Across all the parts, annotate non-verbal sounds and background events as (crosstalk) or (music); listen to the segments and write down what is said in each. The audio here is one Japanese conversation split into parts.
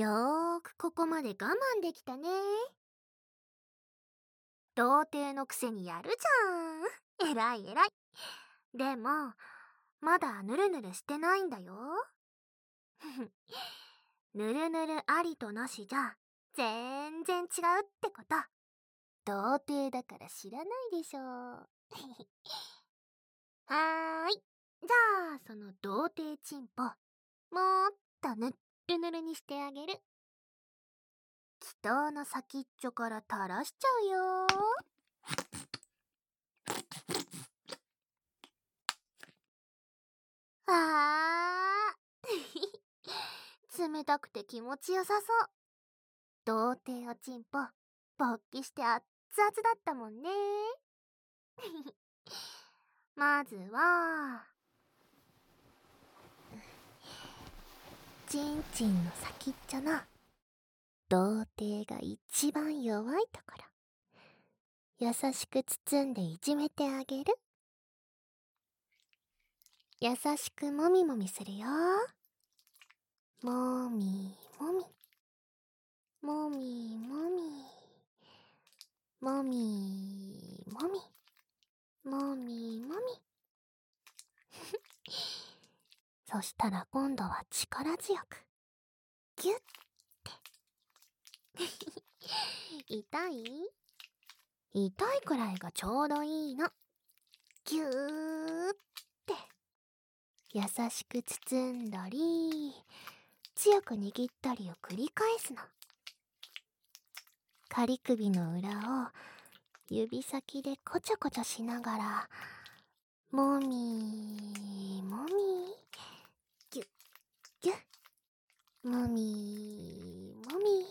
よーくここまで我慢できたね。童貞のくせにやるじゃん。(laughs) えらいえらい。でも、まだぬるぬるしてないんだよ。(laughs) ぬるぬるありとなしじゃ、全然違うってこと。童貞だから知らないでしょ。(laughs) はーい。じゃあ、その童貞チンポ、もっとぬっるぬるにしてあげる。祈祷の先っちょから垂らしちゃうよあー (laughs) 冷たくて気持ちよさそう。童貞おちんぽ、勃起して熱々だったもんね。(laughs) まずは、ちんちんの先っちょの童貞が一番弱いところ。優しく包んでいじめてあげる。優しくもみもみするよ。もみもみ。もみもみ。もみもみ。もみもみ。そしたら今度は力強くギュッ (laughs) 痛い？痛いくらいがちょうどいいの。ぎゅーって。優しく包んだり、強く握ったりを繰り返すの。仮首の裏を指先でこちょこちょしながら、もみー、もみー、ぎゅっ、ぎゅっ、もみー、もみ、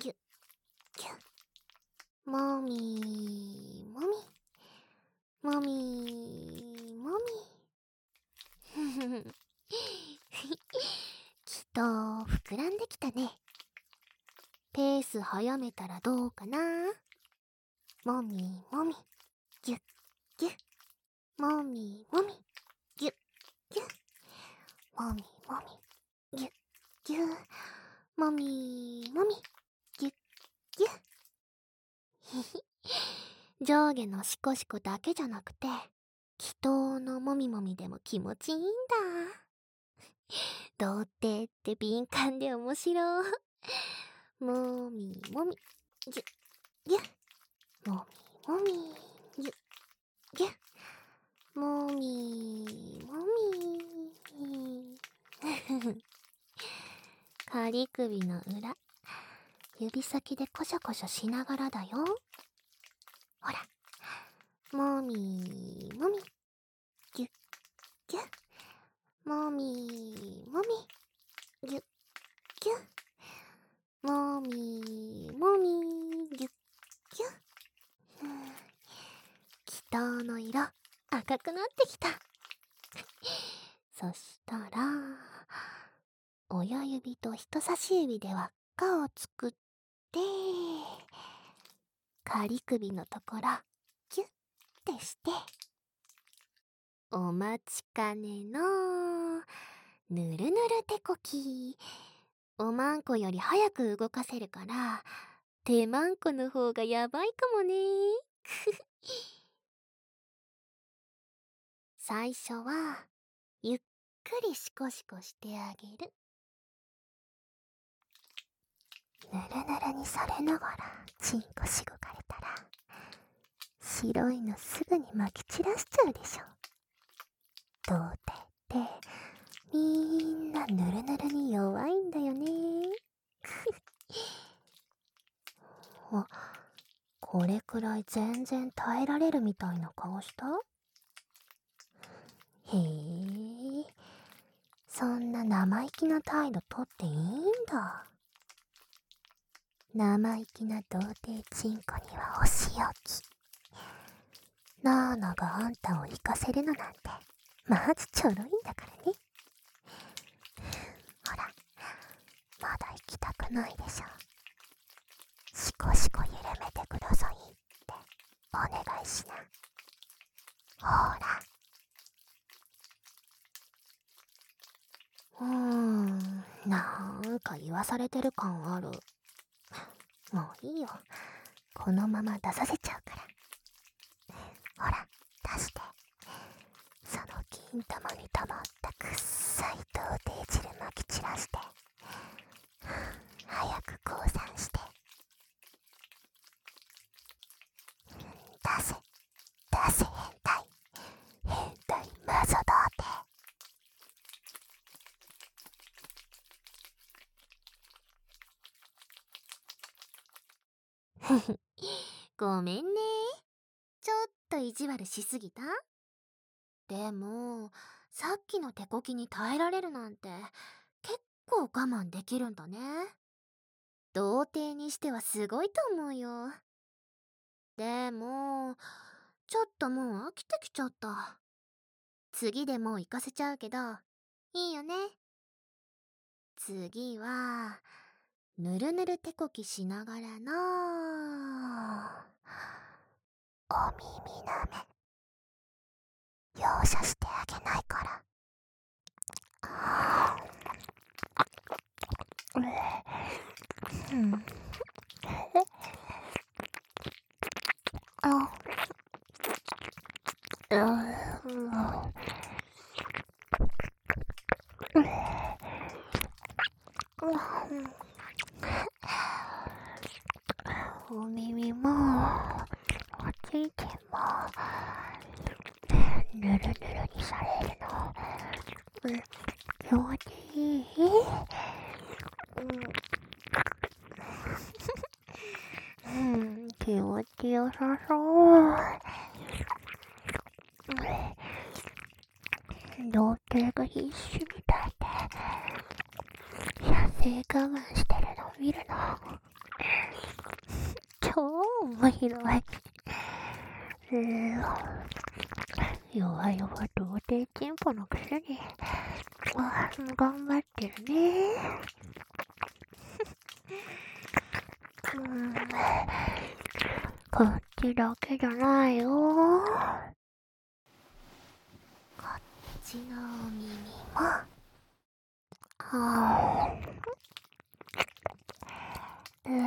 ぎゅ、ぎゅ。もみもみ。もみもみ。ふふふ。きっと膨らんできたね。ペース早めたらどうかなもみもみ。ぎゅっぎゅ。もみもみ。ぎゅっぎゅ。もみもみ。ぎゅっぎゅ。もみもみ。ぎゅぎゅひひ。上下のシコシコだけじゃなくて、祈祷のもみもみでも気持ちいいんだ。童貞って敏感で面白い。もみもみ、ぎゅ、ぎゅ。もみもみ、ぎゅ、ぎゅ。もみもみ。仮首の裏。指先でコショコショしながらだよ。ほら。もみもみ。ぎゅっぎゅっ。もみもみ。ぎゅっぎゅっ。もみもみ。ぎゅっぎゅっ。祈祷の色赤くなってきた。そしたら、親指と人差し指で輪っかを作って、仮首のところ、キュッてして、お待ちかねの、ぬるぬる手こき。おまんこより早く動かせるから、手まんこの方がやばいかもね。(laughs) 最初は、ゆっくりシコシコしてあげる。ぬるぬるにされながらチンコしごかれたら白いのすぐにまき散らしちゃうでしょ。童貞ってみんなぬるぬるに弱いんだよね。(laughs) あこれくらい全然耐えられるみたいな顔した？へえ。そんな生意気な態度とっていいんだ。生意気な童貞チンコにはお仕置き。ナーナがあんたを行かせるのなんて、まずちょろいんだからね。ほら、まだ行きたくないでしょ。シコシコ緩めてくださいってお願いしな。ほら。うーん、なんか言わされてる感ある。もういいよ。このまま出させちゃうから。ほら、出して。その金玉に溜まったくっさい童貞汁まき散らして。早く降参して。出せ、出せ変態。変態マゾ童貞。(laughs) ごめんね。ちょっと意地悪しすぎた？でも、さっきの手こきに耐えられるなんて、結構我慢できるんだね。童貞にしてはすごいと思うよ。でも、ちょっともう飽きてきちゃった。次でもう行かせちゃうけど、いいよね。次は、ぬるぬる手こきしながらのお耳なめ。容赦してあげないから。うん。あうん。お耳も、おちんちんも、ぬるぬるにされるの、う。ん、気持ちいいう。ん、うん、気持ちよさそう。童貞が必死みたいで、射精我慢してるの見るの。超面白い。えー、弱々童貞チンポのくせに、あ頑張ってるね。うん、こっちだけじゃないよ。こっちのお耳も。はあ。うん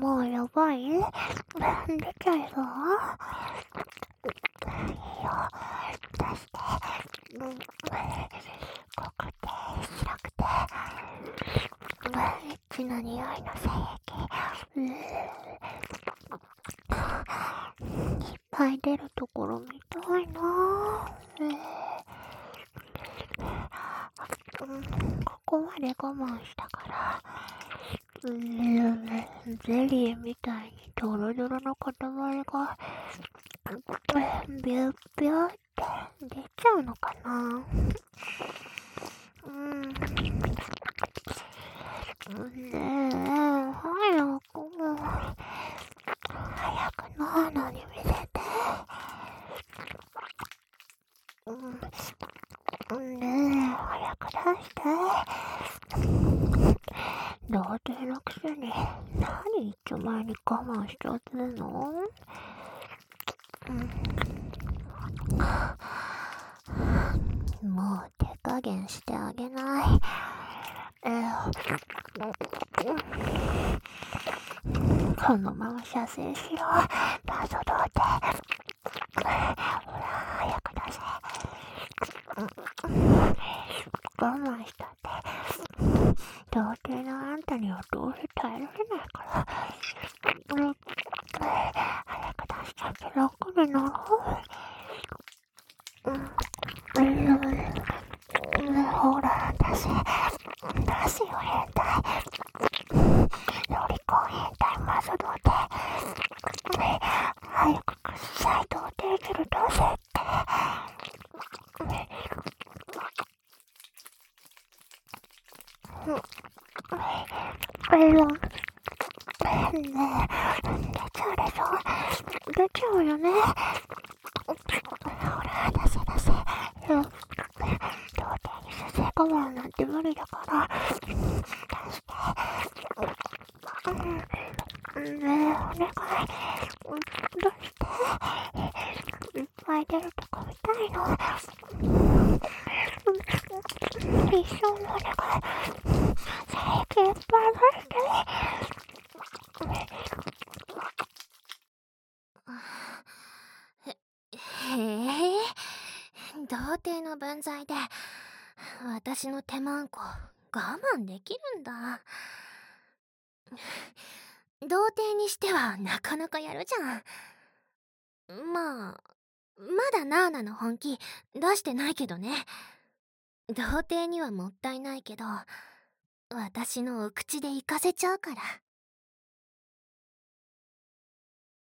もうやばい。出ちゃうぞ。いいよ、出して。濃くて、白くて、エッチな匂いの精液。いっぱい出るところ見たいなぁ、ここまで我慢したから、うん、ゼリーみたいにドロドロの塊が、ビュービュって出ちゃうのかなうん。ねえ、早く、早くなのに見せて。うんねえ、早く出して。童貞のくせに、何一丁前に我慢しちゃってるの？うん、もう手加減してあげない。えー、このまま射精しろ。謎童貞。ほら、早く出せ。我慢したって。童貞のあんたにはどうせ耐えられないから。早く出しちゃって楽になろう。うん、ほら、出せ。出せよ、変態。ロリコン変態マゾ童貞。早くくっさい童貞汁出せって。これは、ねえ、出ちゃうでしょ出ちゃうよね。ほら、出せ出せ。童貞にさせ我慢なんて無理だから。ねえ、お願い。どうしていっぱい出るとこ見たいの一生のお願い。最近いっぱい出してへえ、童貞の分際で、私の手間んこ、我慢できるんだ。童貞にしてはなかなかやるじゃん。まあ、まだナーナの本気出してないけどね。童貞にはもったいないけど、私のお口で行かせちゃうから。